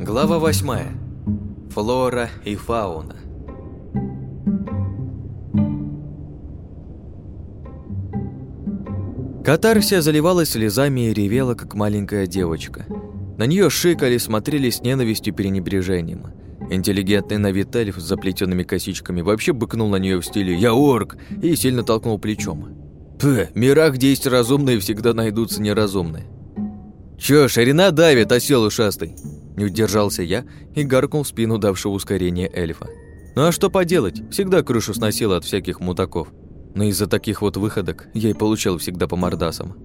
Глава восьмая. Флора и фауна. Катарсия заливалась слезами и ревела, как маленькая девочка. На нее шикали, смотрели с ненавистью и пренебрежением. Интеллигентный на с заплетенными косичками вообще быкнул на нее в стиле «Я орк!» и сильно толкнул плечом. «Пх, в мирах, где есть разумные, всегда найдутся неразумные». «Чё, ширина давит, осел ушастый?» Не удержался я и гаркнул в спину давшего ускорение эльфа. «Ну а что поделать? Всегда крышу сносило от всяких мутаков. Но из-за таких вот выходок я и получал всегда по мордасам».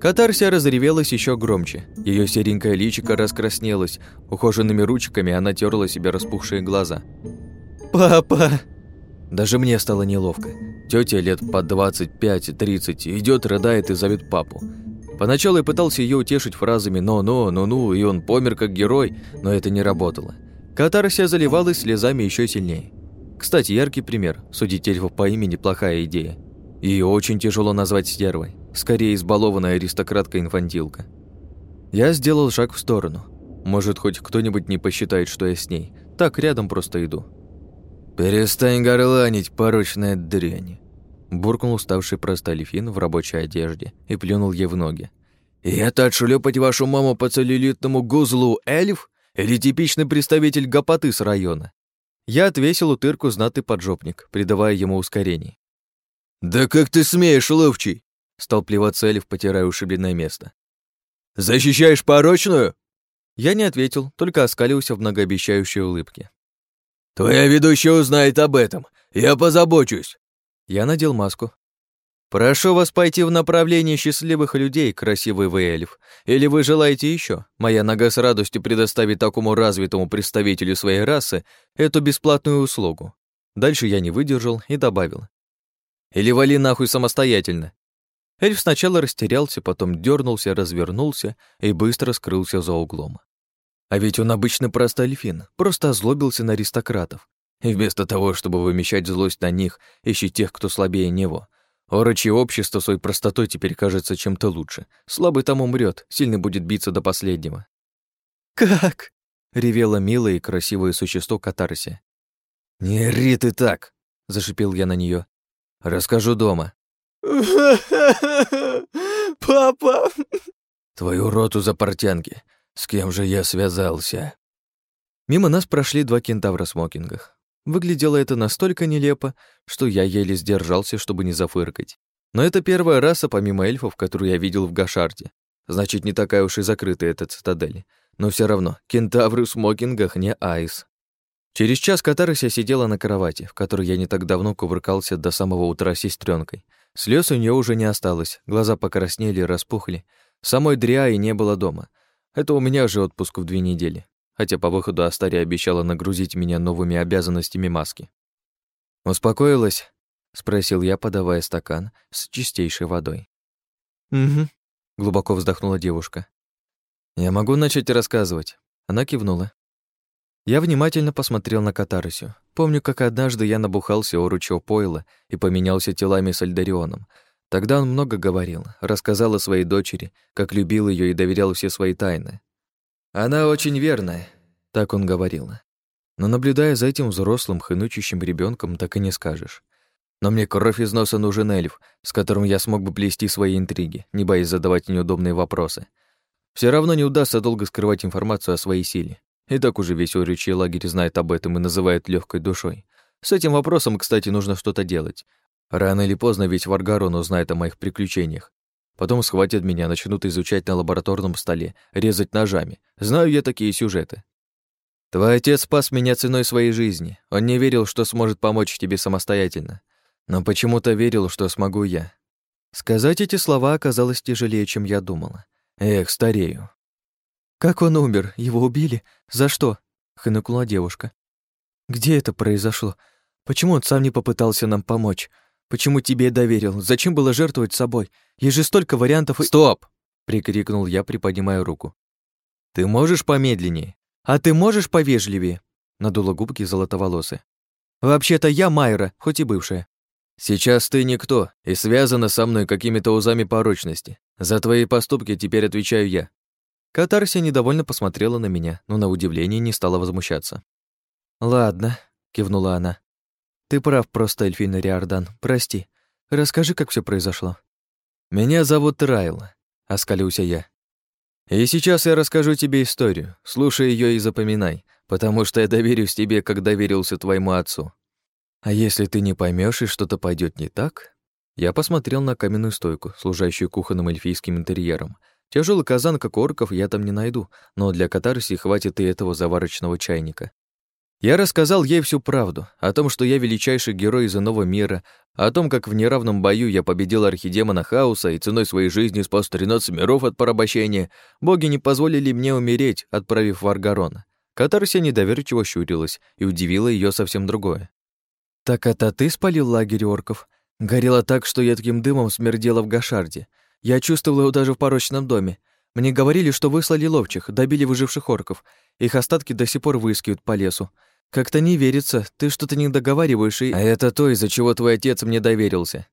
Катарсия разревелась еще громче. Ее серенькое личико раскраснелось, ухоженными ручками она терла себе распухшие глаза. «Папа!» Даже мне стало неловко. Тетя лет по 25-30 идет, рыдает и зовет папу. Поначалу я пытался ее утешить фразами «но-но», «ну-ну», и он помер как герой, но это не работало. Катарсия заливалась слезами еще сильнее. Кстати, яркий пример. Судить эльфов по имени – плохая идея. Ее очень тяжело назвать стервой. Скорее, избалованная аристократка-инфантилка. Я сделал шаг в сторону. Может, хоть кто-нибудь не посчитает, что я с ней. Так, рядом просто иду. «Перестань горланить, порочная дрянь!» Буркнул уставший простолифин в рабочей одежде и плюнул ей в ноги. «И это отшлепать вашу маму по целлюлитному гузлу эльф? Или типичный представитель гопоты с района?» Я отвесил утырку знатый поджопник, придавая ему ускорение. «Да как ты смеешь, ловчий!» Стал плеваться эльф, потирая ушибленное место. «Защищаешь порочную?» Я не ответил, только оскалился в многообещающей улыбке. «Твоя ведущая узнает об этом. Я позабочусь!» Я надел маску. «Прошу вас пойти в направлении счастливых людей, красивый вы. Или вы желаете еще? Моя нога с радостью предоставит такому развитому представителю своей расы эту бесплатную услугу». Дальше я не выдержал и добавил. «Или вали нахуй самостоятельно». Эльф сначала растерялся, потом дернулся, развернулся и быстро скрылся за углом. А ведь он обычно просто эльфин, просто озлобился на аристократов. И вместо того, чтобы вымещать злость на них, ищет тех, кто слабее него. Орочье общество своей простотой теперь кажется чем-то лучше. Слабый там умрет, сильный будет биться до последнего. «Как?» — ревело милое и красивое существо Катарси. «Не ри ты так!» — зашипел я на нее. «Расскажу дома». «Папа!» «Твою роту за портянки! С кем же я связался?» Мимо нас прошли два кентавра в смокингах. Выглядело это настолько нелепо, что я еле сдержался, чтобы не зафыркать. Но это первая раса, помимо эльфов, которую я видел в Гашарде. Значит, не такая уж и закрытая эта цитадель. Но все равно, кентавры в смокингах не айс. Через час Катарыся сидела на кровати, в которой я не так давно кувыркался до самого утра с сестренкой. Слез у нее уже не осталось, глаза покраснели и распухли. Самой Дриаи не было дома. Это у меня же отпуск в две недели хотя по выходу Астария обещала нагрузить меня новыми обязанностями маски. «Успокоилась?» — спросил я, подавая стакан с чистейшей водой. «Угу», — глубоко вздохнула девушка. «Я могу начать рассказывать?» Она кивнула. Я внимательно посмотрел на Катарусю. Помню, как однажды я набухался у ручьё пойла и поменялся телами с Альдарионом. Тогда он много говорил, рассказал о своей дочери, как любил ее и доверял все свои тайны. «Она очень верная», — так он говорил. Но наблюдая за этим взрослым, хнычущим ребенком, так и не скажешь. Но мне кровь из носа нужен эльф, с которым я смог бы плести свои интриги, не боясь задавать неудобные вопросы. Все равно не удастся долго скрывать информацию о своей силе. И так уже весь орючий лагерь знает об этом и называет легкой душой. С этим вопросом, кстати, нужно что-то делать. Рано или поздно весь Варгарон узнает о моих приключениях, Потом схватят меня, начнут изучать на лабораторном столе, резать ножами. Знаю я такие сюжеты. Твой отец спас меня ценой своей жизни. Он не верил, что сможет помочь тебе самостоятельно. Но почему-то верил, что смогу я. Сказать эти слова оказалось тяжелее, чем я думала. Эх, старею. «Как он умер? Его убили? За что?» — хныкнула девушка. «Где это произошло? Почему он сам не попытался нам помочь? Почему тебе доверил? Зачем было жертвовать собой? Есть же столько вариантов и...» «Стоп!» — прикрикнул я, приподнимая руку. «Ты можешь помедленнее? А ты можешь повежливее?» — надула губки золотоволосы. «Вообще-то я Майра, хоть и бывшая». «Сейчас ты никто и связана со мной какими-то узами порочности. За твои поступки теперь отвечаю я». Катарсия недовольно посмотрела на меня, но на удивление не стала возмущаться. «Ладно», — кивнула она. «Ты прав просто, Эльфина Риордан, прости. Расскажи, как все произошло». «Меня зовут Райла», — оскалился я. «И сейчас я расскажу тебе историю. Слушай ее и запоминай, потому что я доверюсь тебе, как доверился твоему отцу. А если ты не поймешь и что-то пойдет не так?» Я посмотрел на каменную стойку, служащую кухонным эльфийским интерьером. Тяжелый казан, как орков, я там не найду, но для катарси хватит и этого заварочного чайника. Я рассказал ей всю правду, о том, что я величайший герой из иного мира, о том, как в неравном бою я победил архидемона хаоса и ценой своей жизни спас 13 миров от порабощения, боги не позволили мне умереть, отправив в Аргарон. Катарсия недоверчиво щурилась, и удивило ее совсем другое. «Так это ты спалил лагерь орков? Горело так, что едким дымом смердело в Гашарде. Я чувствовал его даже в порочном доме. Мне говорили, что выслали ловчих, добили выживших орков. Их остатки до сих пор выискивают по лесу. Как-то не верится, ты что-то не договариваешь и... А это то, из-за чего твой отец мне доверился.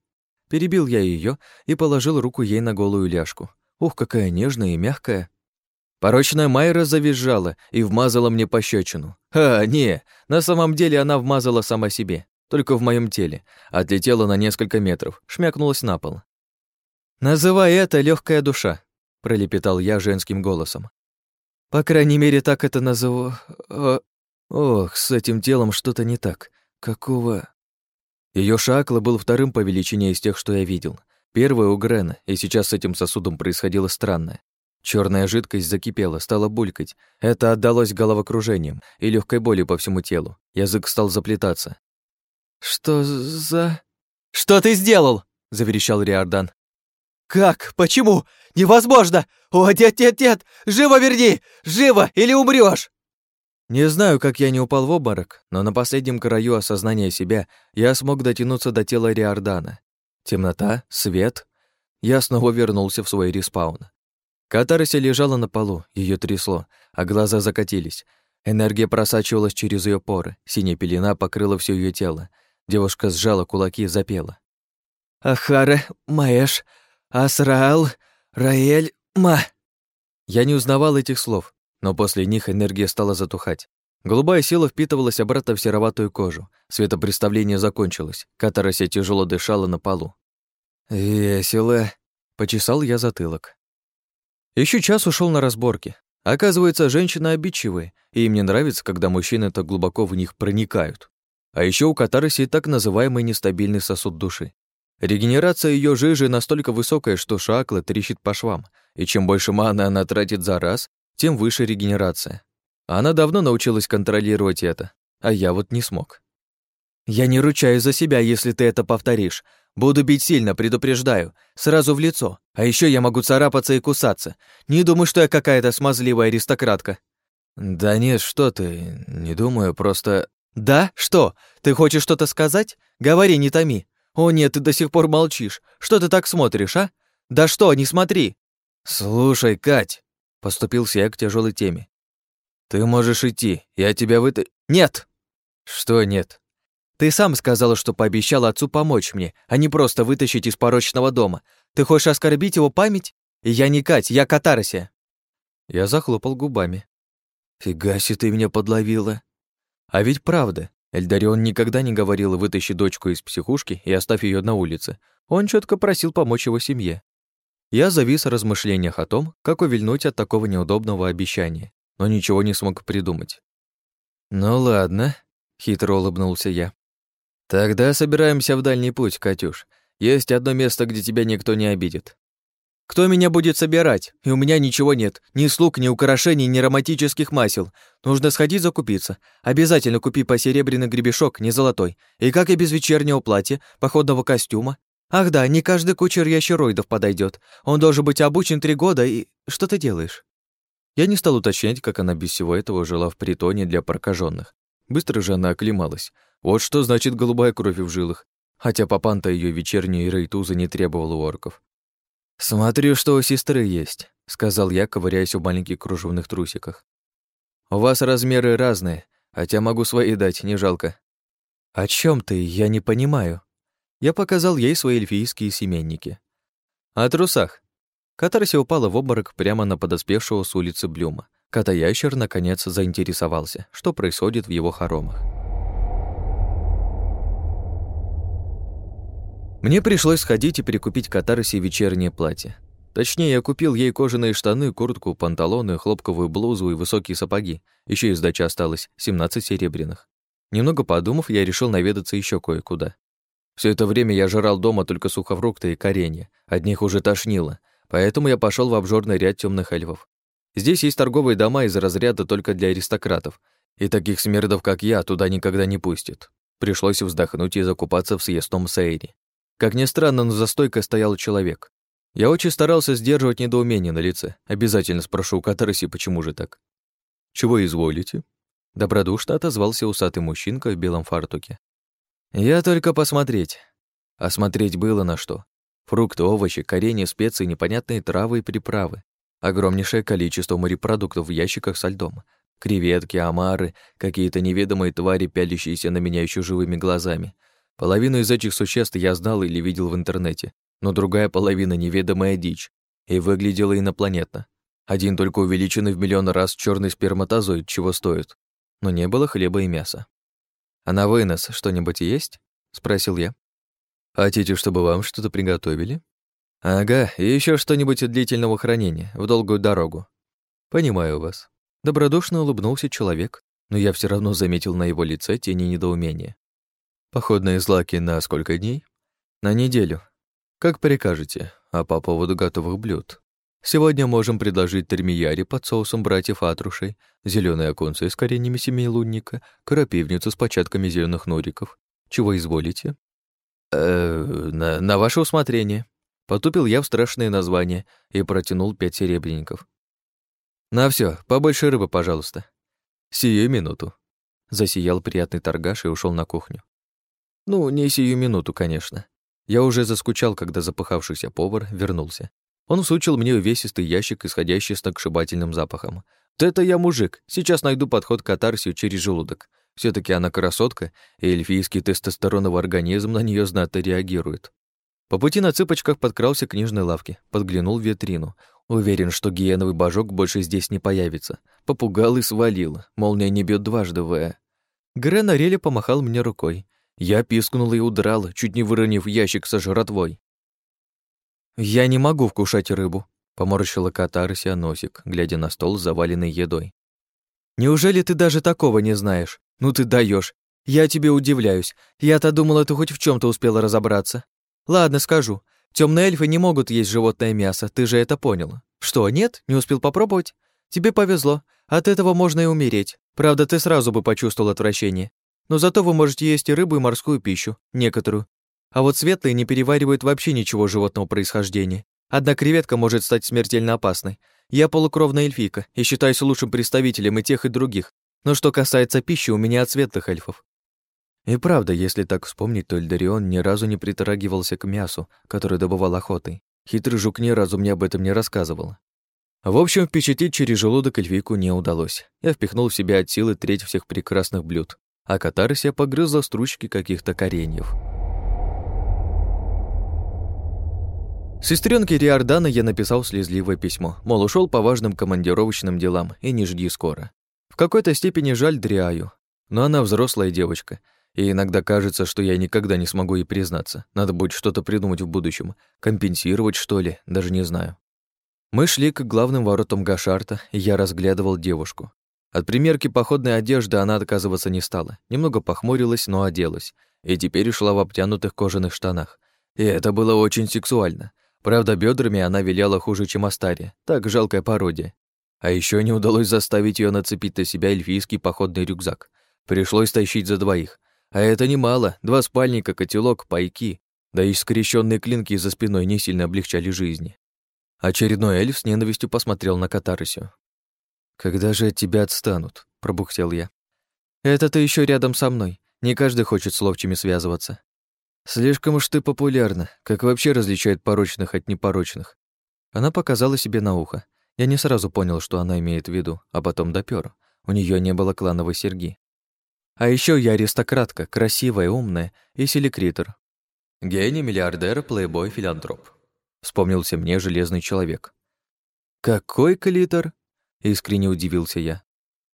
Перебил я ее и положил руку ей на голую ляжку. Ух, какая нежная и мягкая. Порочная Майра завизжала и вмазала мне пощечину. А, не, на самом деле она вмазала сама себе, только в моем теле. Отлетела на несколько метров, шмякнулась на пол. «Называй это легкая душа», — пролепетал я женским голосом. «По крайней мере, так это назову... Ох, с этим телом что-то не так. Какого... Ее шакла был вторым по величине из тех, что я видел. Первый у Грена, и сейчас с этим сосудом происходило странное. Черная жидкость закипела, стала булькать. Это отдалось головокружением и легкой болью по всему телу. Язык стал заплетаться. «Что за...» «Что ты сделал?» — заверещал Риордан. «Как? Почему? Невозможно! О, дед, дед, дед! Живо верни! Живо, или умрёшь!» Не знаю, как я не упал в обморок, но на последнем краю осознания себя я смог дотянуться до тела Риордана. Темнота, свет. Я снова вернулся в свой респаун. Катарси лежала на полу, ее трясло, а глаза закатились. Энергия просачивалась через ее поры, синяя пелена покрыла все ее тело. Девушка сжала кулаки и запела. «Ахара, Маэш, Асраал, Раэль, Ма...» Я не узнавал этих слов, но после них энергия стала затухать. Голубая сила впитывалась обратно в сероватую кожу. Светопреставление закончилось. Катарася тяжело дышала на полу. «Весело», — почесал я затылок. Еще час ушел на разборки. Оказывается, женщины обидчивые, и им не нравится, когда мужчины так глубоко в них проникают. А еще у Катараси так называемый нестабильный сосуд души. Регенерация ее жижи настолько высокая, что шакла трещит по швам, и чем больше маны она тратит за раз, тем выше регенерация. Она давно научилась контролировать это, а я вот не смог. «Я не ручаюсь за себя, если ты это повторишь. Буду бить сильно, предупреждаю, сразу в лицо. А еще я могу царапаться и кусаться. Не думаю, что я какая-то смазливая аристократка». «Да нет, что ты, не думаю, просто...» «Да? Что? Ты хочешь что-то сказать? Говори, не томи. О нет, ты до сих пор молчишь. Что ты так смотришь, а? Да что, не смотри!» «Слушай, Кать!» Поступился я к тяжелой теме. «Ты можешь идти, я тебя выта...» «Нет!» «Что нет?» «Ты сам сказала, что пообещал отцу помочь мне, а не просто вытащить из порочного дома. Ты хочешь оскорбить его память? Я не Кать, я Катарсия!» Я захлопал губами. «Фига себе ты меня подловила!» А ведь правда, Эльдарион никогда не говорил «вытащи дочку из психушки и оставь ее на улице». Он четко просил помочь его семье. Я завис в размышлениях о том, как увильнуть от такого неудобного обещания, но ничего не смог придумать. «Ну ладно», — хитро улыбнулся я. «Тогда собираемся в дальний путь, Катюш. Есть одно место, где тебя никто не обидит». «Кто меня будет собирать? И у меня ничего нет. Ни слуг, ни украшений, ни романтических масел. Нужно сходить закупиться. Обязательно купи по серебряный гребешок, не золотой. И как и без вечернего платья, походного костюма, Ах да, не каждый кучер ящероидов подойдет. Он должен быть обучен три года и... Что ты делаешь? Я не стал уточнять, как она без всего этого жила в притоне для прокаженных. Быстро же она оклемалась. Вот что значит голубая кровь в жилах. Хотя папанта ее вечерние рейтузы не требовал у орков. «Смотрю, что у сестры есть», — сказал я, ковыряясь в маленьких кружевных трусиках. «У вас размеры разные, хотя могу свои дать, не жалко». «О чем ты? Я не понимаю». Я показал ей свои эльфийские семенники. «О трусах». Катарси упала в обморок прямо на подоспевшего с улицы Блюма. Кота-ящер, наконец, заинтересовался, что происходит в его хоромах. Мне пришлось сходить и перекупить Катарси вечернее платье. Точнее, я купил ей кожаные штаны, куртку, панталоны, хлопковую блузу и высокие сапоги. Еще из дачи осталось 17 серебряных. Немного подумав, я решил наведаться еще кое-куда. Все это время я жрал дома только сухофрукты и коренья. Одних уже тошнило, поэтому я пошел в обжорный ряд темных эльфов. Здесь есть торговые дома из разряда только для аристократов, и таких смердов, как я, туда никогда не пустят. Пришлось вздохнуть и закупаться в съестном сейре. Как ни странно, но за стойкой стоял человек. Я очень старался сдерживать недоумение на лице. Обязательно спрошу у Катараси, почему же так. «Чего изволите?» Добродушно отозвался усатый мужчинка в белом фартуке. «Я только посмотреть». А смотреть было на что. Фрукты, овощи, коренья, специи, непонятные травы и приправы. Огромнейшее количество морепродуктов в ящиках со льдом. Креветки, омары, какие-то неведомые твари, пялящиеся на меня еще живыми глазами. Половину из этих существ я знал или видел в интернете, но другая половина — неведомая дичь, и выглядела инопланетно. Один только увеличенный в миллион раз черный сперматозоид чего стоит. Но не было хлеба и мяса. «А на вынос что-нибудь есть?» — спросил я. «Хотите, чтобы вам что-то приготовили?» «Ага, и еще что-нибудь длительного хранения, в долгую дорогу». «Понимаю вас». Добродушно улыбнулся человек, но я все равно заметил на его лице тени недоумения. «Походные злаки на сколько дней?» «На неделю. Как прикажете. А по поводу готовых блюд?» Сегодня можем предложить термияри под соусом братьев Атрушей, зеленые оконцы с кореньями семей лунника, крапивницу с початками зеленых нориков. Чего изволите? Э, на, на ваше усмотрение. Потупил я в страшное название и протянул пять серебряников. На все, побольше рыбы, пожалуйста. Сию минуту. Засиял приятный торгаш и ушел на кухню. Ну, не сию минуту, конечно. Я уже заскучал, когда запыхавшийся повар вернулся. Он всучил мне увесистый ящик, исходящий с сногсшибательным запахом. «Вот это я мужик! Сейчас найду подход к катарсию через желудок. все таки она красотка, и эльфийский тестостероновый организм на нее знатно реагирует. По пути на цыпочках подкрался к книжной лавке, подглянул в витрину. Уверен, что гиеновый божок больше здесь не появится. Попугал и свалил, молния не бьет дважды в Грен Орели помахал мне рукой. Я пискнул и удрал, чуть не выронив ящик со жратвой. «Я не могу вкушать рыбу», — поморщила катарсия носик, глядя на стол, заваленный едой. «Неужели ты даже такого не знаешь? Ну ты даешь. Я тебе удивляюсь. Я-то думала, ты хоть в чем то успела разобраться. Ладно, скажу. Темные эльфы не могут есть животное мясо, ты же это понял. Что, нет? Не успел попробовать? Тебе повезло. От этого можно и умереть. Правда, ты сразу бы почувствовал отвращение. Но зато вы можете есть и рыбу, и морскую пищу, некоторую. А вот светлые не переваривают вообще ничего животного происхождения. Одна креветка может стать смертельно опасной. Я полукровная эльфийка и считаюсь лучшим представителем и тех, и других. Но что касается пищи, у меня от светлых эльфов. И правда, если так вспомнить, то Эльдарион ни разу не притрагивался к мясу, которое добывал охотой. Хитрый жук ни разу мне об этом не рассказывал. В общем, впечатлить через желудок эльфийку не удалось. Я впихнул в себя от силы треть всех прекрасных блюд, а катарсия погрызла стручки каких-то кореньев. Сестренке Риордана я написал слезливое письмо, мол, ушел по важным командировочным делам и не жди скоро. В какой-то степени жаль Дриаю, но она взрослая девочка, и иногда кажется, что я никогда не смогу ей признаться. Надо будет что-то придумать в будущем, компенсировать, что ли, даже не знаю. Мы шли к главным воротам Гашарта, и я разглядывал девушку. От примерки походной одежды она отказываться не стала. Немного похмурилась, но оделась. И теперь шла в обтянутых кожаных штанах. И это было очень сексуально. Правда, бедрами она виляла хуже, чем Астария. Так, жалкая пародия. А еще не удалось заставить ее нацепить на себя эльфийский походный рюкзак. Пришлось тащить за двоих. А это немало. Два спальника, котелок, пайки. Да и скрещенные клинки за спиной не сильно облегчали жизни. Очередной эльф с ненавистью посмотрел на Катарысю. «Когда же от тебя отстанут?» — пробухтел я. «Это ты еще рядом со мной. Не каждый хочет с ловчими связываться. Слишком уж ты популярна. Как вообще различают порочных от непорочных? Она показала себе на ухо. Я не сразу понял, что она имеет в виду, а потом допёр. У нее не было клановой серьги. А еще я аристократка, красивая, умная и селекритор. Гений, миллиардер, плейбой, филантроп. вспомнился мне железный человек. «Какой калитр?» — искренне удивился я.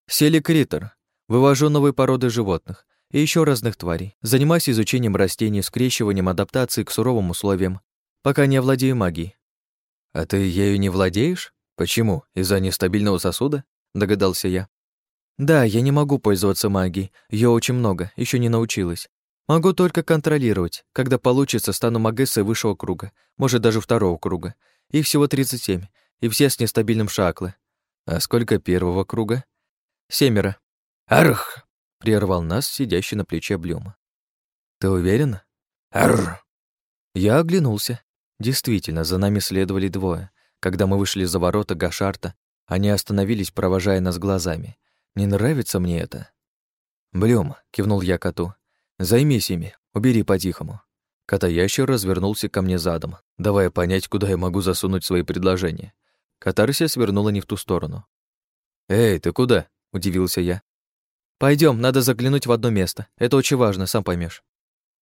«Селекритор. Вывожу новые породы животных и еще разных тварей. Занимаюсь изучением растений, скрещиванием адаптации к суровым условиям, пока не овладею магией». «А ты ею не владеешь? Почему? Из-за нестабильного сосуда?» — догадался я. «Да, я не могу пользоваться магией. Ее очень много, еще не научилась. Могу только контролировать. Когда получится, стану магессой высшего круга, может, даже второго круга. Их всего 37, и все с нестабильным шаклы. А сколько первого круга? Семеро. Арх! Прервал нас, сидящий на плече Блюма. Ты уверен? Арр! Я оглянулся. Действительно, за нами следовали двое. Когда мы вышли за ворота Гашарта, они остановились, провожая нас глазами. Не нравится мне это. «Блюм», — кивнул я коту, — «займись ими, убери по-тихому». Кота-ящер развернулся ко мне задом, давая понять, куда я могу засунуть свои предложения. Катарсия свернула не в ту сторону. «Эй, ты куда?» — удивился я. Пойдем, надо заглянуть в одно место. Это очень важно, сам поймешь.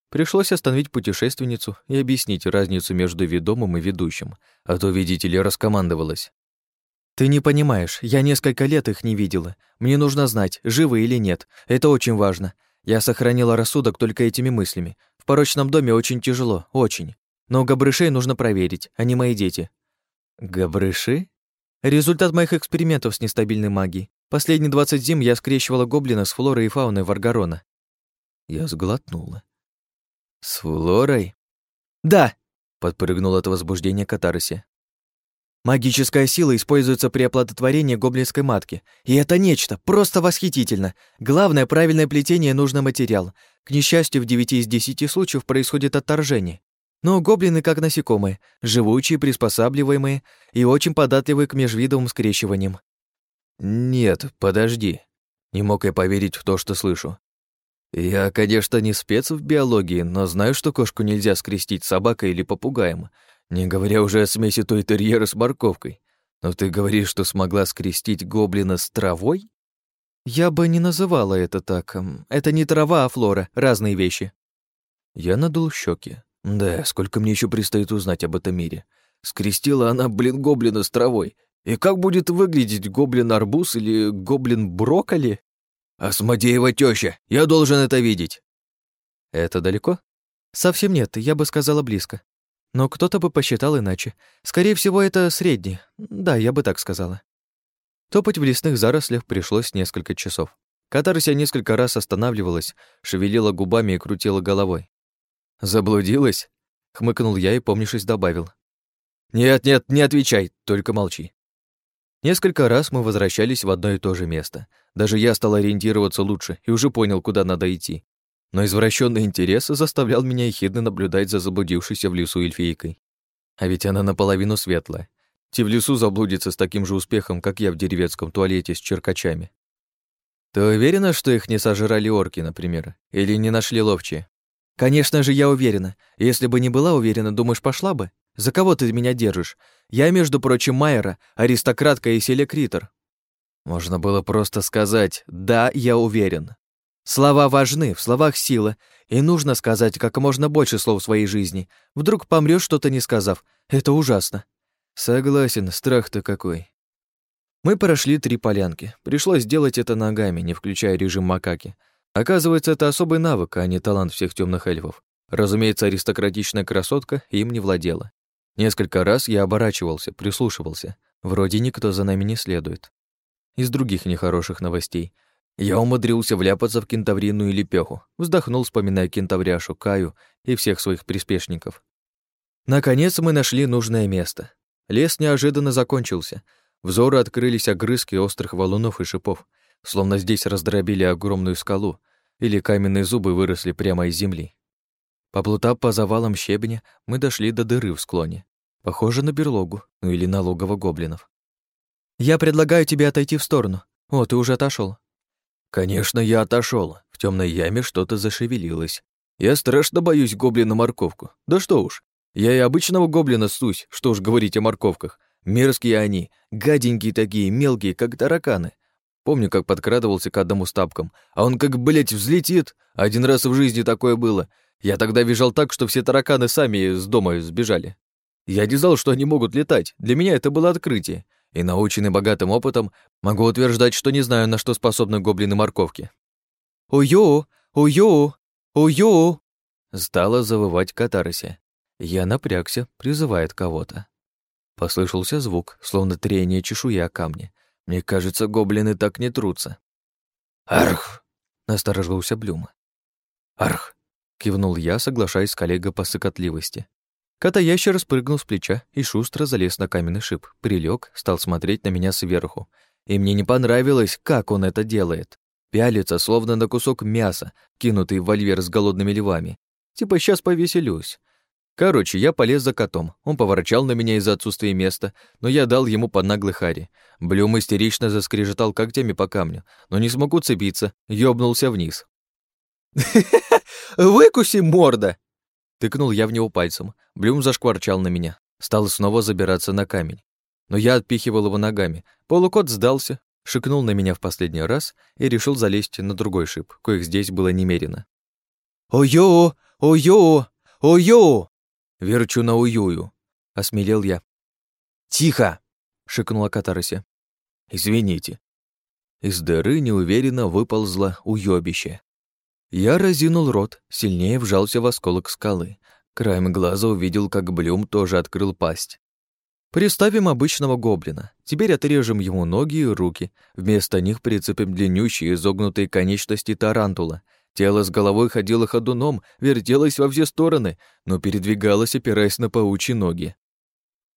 Пришлось остановить путешественницу и объяснить разницу между ведомым и ведущим, а то, видите ли, раскомандовалась. «Ты не понимаешь, я несколько лет их не видела. Мне нужно знать, живы или нет. Это очень важно. Я сохранила рассудок только этими мыслями. В порочном доме очень тяжело, очень. Но габрышей нужно проверить, они мои дети». «Габрыши?» Результат моих экспериментов с нестабильной магией. Последние двадцать зим я скрещивала гоблина с флорой и фауной Варгарона. Я сглотнула. «С флорой?» «Да!» — подпрыгнул от возбуждения катарси. Магическая сила используется при оплодотворении гоблинской матки. И это нечто, просто восхитительно. Главное, правильное плетение нужный материал. К несчастью, в 9 из 10 случаев происходит отторжение. Но гоблины как насекомые, живучие, приспосабливаемые и очень податливые к межвидовым скрещиваниям. Нет, подожди. Не мог я поверить в то, что слышу. Я, конечно, не спец в биологии, но знаю, что кошку нельзя скрестить с собакой или попугаем, не говоря уже о смеси той терьера с морковкой. Но ты говоришь, что смогла скрестить гоблина с травой? Я бы не называла это так. Это не трава, а флора, разные вещи. Я надул щеки. Да, сколько мне еще предстоит узнать об этом мире. Скрестила она, блин, гоблина с травой. И как будет выглядеть гоблин-арбуз или гоблин-брокколи? Асмодеева тёща, я должен это видеть. Это далеко? Совсем нет, я бы сказала близко. Но кто-то бы посчитал иначе. Скорее всего, это средний. Да, я бы так сказала. Топать в лесных зарослях пришлось несколько часов. Катарся несколько раз останавливалась, шевелила губами и крутила головой. «Заблудилась?» — хмыкнул я и, помнившись, добавил. «Нет, нет, не отвечай, только молчи». Несколько раз мы возвращались в одно и то же место. Даже я стал ориентироваться лучше и уже понял, куда надо идти но извращенный интерес заставлял меня ехидно наблюдать за заблудившейся в лесу эльфийкой. А ведь она наполовину светлая. Те в лесу заблудится с таким же успехом, как я в деревенском туалете с черкачами. Ты уверена, что их не сожрали орки, например? Или не нашли ловчие? Конечно же, я уверена. Если бы не была уверена, думаешь, пошла бы? За кого ты меня держишь? Я, между прочим, Майера, аристократка и селекритор. Можно было просто сказать «да, я уверен». Слова важны, в словах сила, и нужно сказать как можно больше слов в своей жизни. Вдруг помрёшь, что-то не сказав. Это ужасно. Согласен, страх-то какой. Мы прошли три полянки. Пришлось делать это ногами, не включая режим макаки. Оказывается, это особый навык, а не талант всех темных эльфов. Разумеется, аристократичная красотка им не владела. Несколько раз я оборачивался, прислушивался. Вроде никто за нами не следует. Из других нехороших новостей — я умудрился вляпаться в кентаврийную лепеху, вздохнул, вспоминая кентавряшу, Каю и всех своих приспешников. Наконец мы нашли нужное место. Лес неожиданно закончился. Взору открылись огрызки острых валунов и шипов, словно здесь раздробили огромную скалу, или каменные зубы выросли прямо из земли. Поплутав по завалам щебня, мы дошли до дыры в склоне. Похоже на берлогу, ну или на логово гоблинов. «Я предлагаю тебе отойти в сторону. О, ты уже отошел. Конечно, я отошел. В темной яме что-то зашевелилось. Я страшно боюсь гоблина-морковку. Да что уж, я и обычного гоблина суть, что уж говорить о морковках. Мерзкие они, гаденькие такие, мелкие, как тараканы. Помню, как подкрадывался к одному с тапком, а он как, блять, взлетит. Один раз в жизни такое было. Я тогда визжал так, что все тараканы сами с дома сбежали. Я не знал, что они могут летать. Для меня это было открытие. И наученный богатым опытом, могу утверждать, что не знаю, на что способны гоблины морковки. «Ую! Ую! Ую!» Стала завывать катарыся. Я напрягся, призывает кого-то. Послышался звук, словно трение чешуя о камне. Мне кажется, гоблины так не трутся. «Арх!» — насторожился Блюм. «Арх!» — кивнул я, соглашаясь с коллегой по сыкотливости. Кота-ящер спрыгнул с плеча и шустро залез на каменный шип, прилег, стал смотреть на меня сверху. И мне не понравилось, как он это делает. Пялится, словно на кусок мяса, кинутый в вольер с голодными львами. Типа сейчас повеселюсь. Короче, я полез за котом. Он поворачал на меня из-за отсутствия места, но я дал ему под наглый хари. Блюм истерично заскрежетал когтями по камню, но не смог уцепиться, ёбнулся вниз. «Выкуси, морда!» Тыкнул я в него пальцем. Блюм зашкварчал на меня. Стал снова забираться на камень. Но я отпихивал его ногами. Полукот сдался, шикнул на меня в последний раз и решил залезть на другой шип, коих здесь было немерено. «Ой-ё! Ой-ё! Ой-ё!» «Верчу на уюю», — осмелел я. «Тихо!» — шикнула Катаросе. «Извините». Из дыры неуверенно выползло уёбище. Я разинул рот, сильнее вжался в осколок скалы. Краем глаза увидел, как Блюм тоже открыл пасть. Представим обычного гоблина. Теперь отрежем ему ноги и руки. Вместо них прицепим длиннющие изогнутые конечности тарантула. Тело с головой ходило ходуном, вертелось во все стороны, но передвигалось, опираясь на паучьи ноги.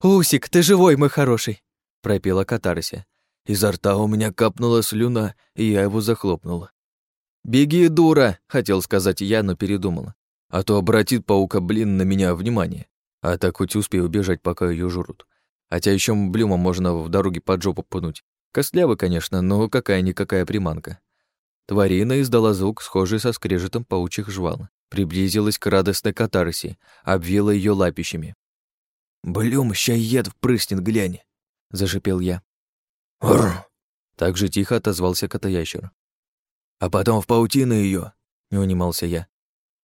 «Усик, ты живой, мой хороший!» — пропела катарся. Изо рта у меня капнула слюна, и я его захлопнула. «Беги, дура!» — хотел сказать я, но передумала. А то обратит паука, блин, на меня внимание. А так хоть успею убежать, пока ее жрут. Хотя еще блюма можно в дороге под жопу пнуть. Костлявый, конечно, но какая-никакая приманка. Тварина издала звук, схожий со скрежетом паучих жвал. Приблизилась к радостной катарси, обвила ее лапищами. «Блюм, ща ед впрыснет, глянь!» — зашипел я. «Рррр!» — так же тихо отозвался котоящер. А потом в паутину ее, не унимался я.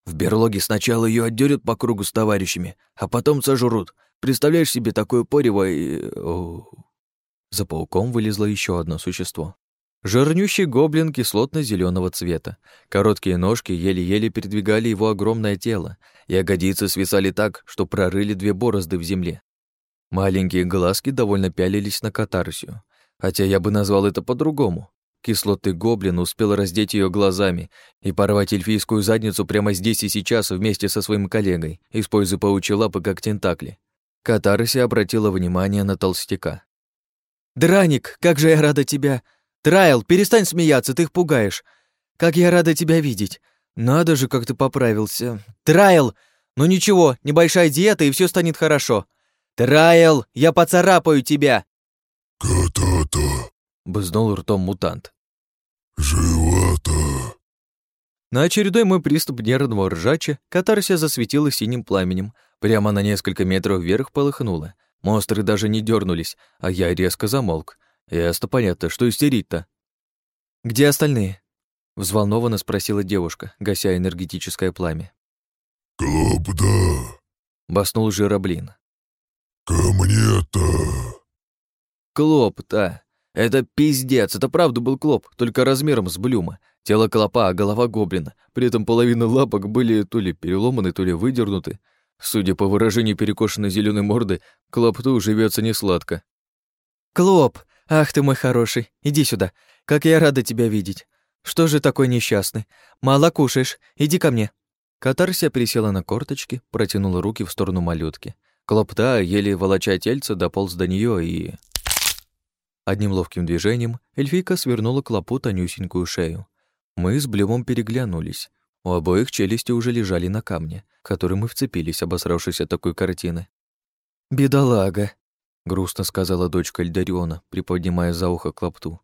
В берлоге сначала ее отдерют по кругу с товарищами, а потом сожрут. Представляешь себе такое порево и... О. За пауком вылезло еще одно существо. Жирнющий гоблин кислотно зеленого цвета. Короткие ножки еле-еле передвигали его огромное тело. Ягодицы свисали так, что прорыли две борозды в земле. Маленькие глазки довольно пялились на катарсию. Хотя я бы назвал это по-другому. Кислотный гоблин успел раздеть ее глазами и порвать эльфийскую задницу прямо здесь и сейчас вместе со своим коллегой, используя паучьи лапы как тентакли. Катарси обратила внимание на толстяка. «Драник, как же я рада тебя! Трайл, перестань смеяться, ты их пугаешь! Как я рада тебя видеть! Надо же, как ты поправился! Трайл! Ну ничего, небольшая диета, и все станет хорошо! Трайл, я поцарапаю тебя!» «Кота-то!» Бызнул ртом мутант. «Живота!» На очередной мой приступ нервного ржача катарсия засветила синим пламенем. Прямо на несколько метров вверх полыхнуло. Монстры даже не дернулись, а я резко замолк. Ясно понятно, что истерить-то. «Где остальные?» — взволнованно спросила девушка, гася энергетическое пламя. «Клоп-да!» — баснул жироблин. «Ко мне-то!» «Клоп-то!» Это пиздец, это правда был клоп, только размером с блюма. Тело клопа, а голова гоблина. При этом половина лапок были то ли переломаны, то ли выдернуты. Судя по выражению перекошенной зеленой морды, клопту живется не сладко. «Клоп, ах ты мой хороший, иди сюда. Как я рада тебя видеть. Что же такой несчастный? Мало кушаешь, иди ко мне». Катарсия присела на корточки, протянула руки в сторону малютки. Клопта, еле волоча тельце, дополз до нее и... Одним ловким движением эльфийка свернула к лапу тонюсенькую шею. Мы с Блюмом переглянулись. У обоих челюсти уже лежали на камне, который мы вцепились, обосравшись от такой картины. «Бедолага», — грустно сказала дочка Эльдариона, приподнимая за ухо к лапту.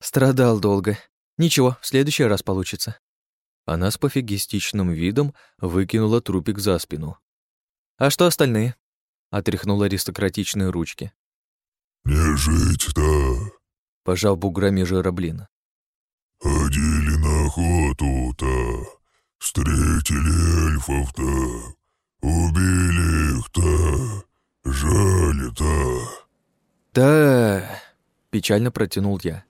«Страдал долго. Ничего, в следующий раз получится». Она с пофигистичным видом выкинула трупик за спину. «А что остальные?» — отряхнула аристократичные ручки. «Не жить-то!» — пожал буграми жироблин. «Ходили на охоту-то, встретили эльфов-то, убили их-то, Жаль, да. Печально протянул я.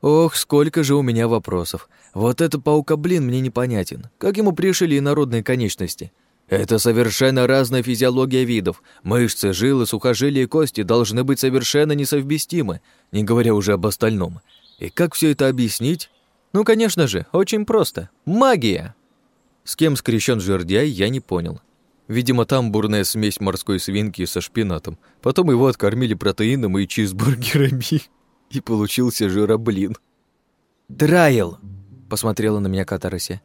Ох, сколько же у меня вопросов. Вот это паука, блин, мне непонятен. Как ему пришили инородные конечности? Это совершенно разная физиология видов. Мышцы, жилы, сухожилия и кости должны быть совершенно несовместимы, не говоря уже об остальном. И как все это объяснить? Ну, конечно же, очень просто. Магия! С кем скрещен жердяй, я не понял. Видимо, там бурная смесь морской свинки со шпинатом. Потом его откормили протеином и чизбургерами. И получился жироблин. «Драйл!» — посмотрела на меня Катароси.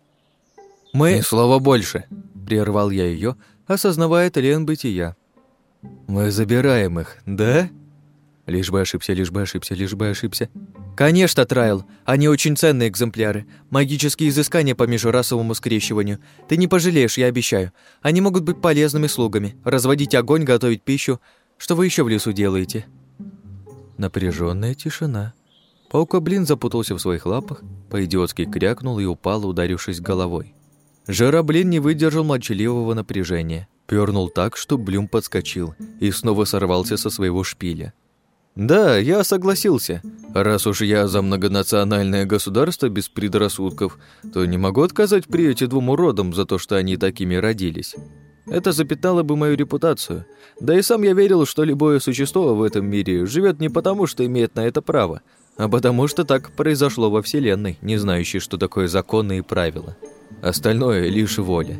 «Мы...» «Ни слова больше!» — прервал я ее, осознавая тлен бытия. «Мы забираем их, да?» Лишь бы ошибся, лишь бы ошибся, лишь бы ошибся. Конечно, Трайл. Они очень ценные экземпляры. Магические изыскания по межрасовому скрещиванию. Ты не пожалеешь, я обещаю. Они могут быть полезными слугами. Разводить огонь, готовить пищу. Что вы еще в лесу делаете? Напряженная тишина. Паука-блин запутался в своих лапах, по-идиотски крякнул и упал, ударившись головой. Жара-блин не выдержал молчаливого напряжения. Пёрнул так, что Блюм подскочил и снова сорвался со своего шпиля. Да, я согласился. Раз уж я за многонациональное государство без предрассудков, то не могу отказать в приюте двум уродам за то, что они такими родились. Это запятнало бы мою репутацию. Да и сам я верил, что любое существо в этом мире живет не потому, что имеет на это право, а потому что так произошло во Вселенной, не знающей, что такое законы и правила. Остальное лишь воля.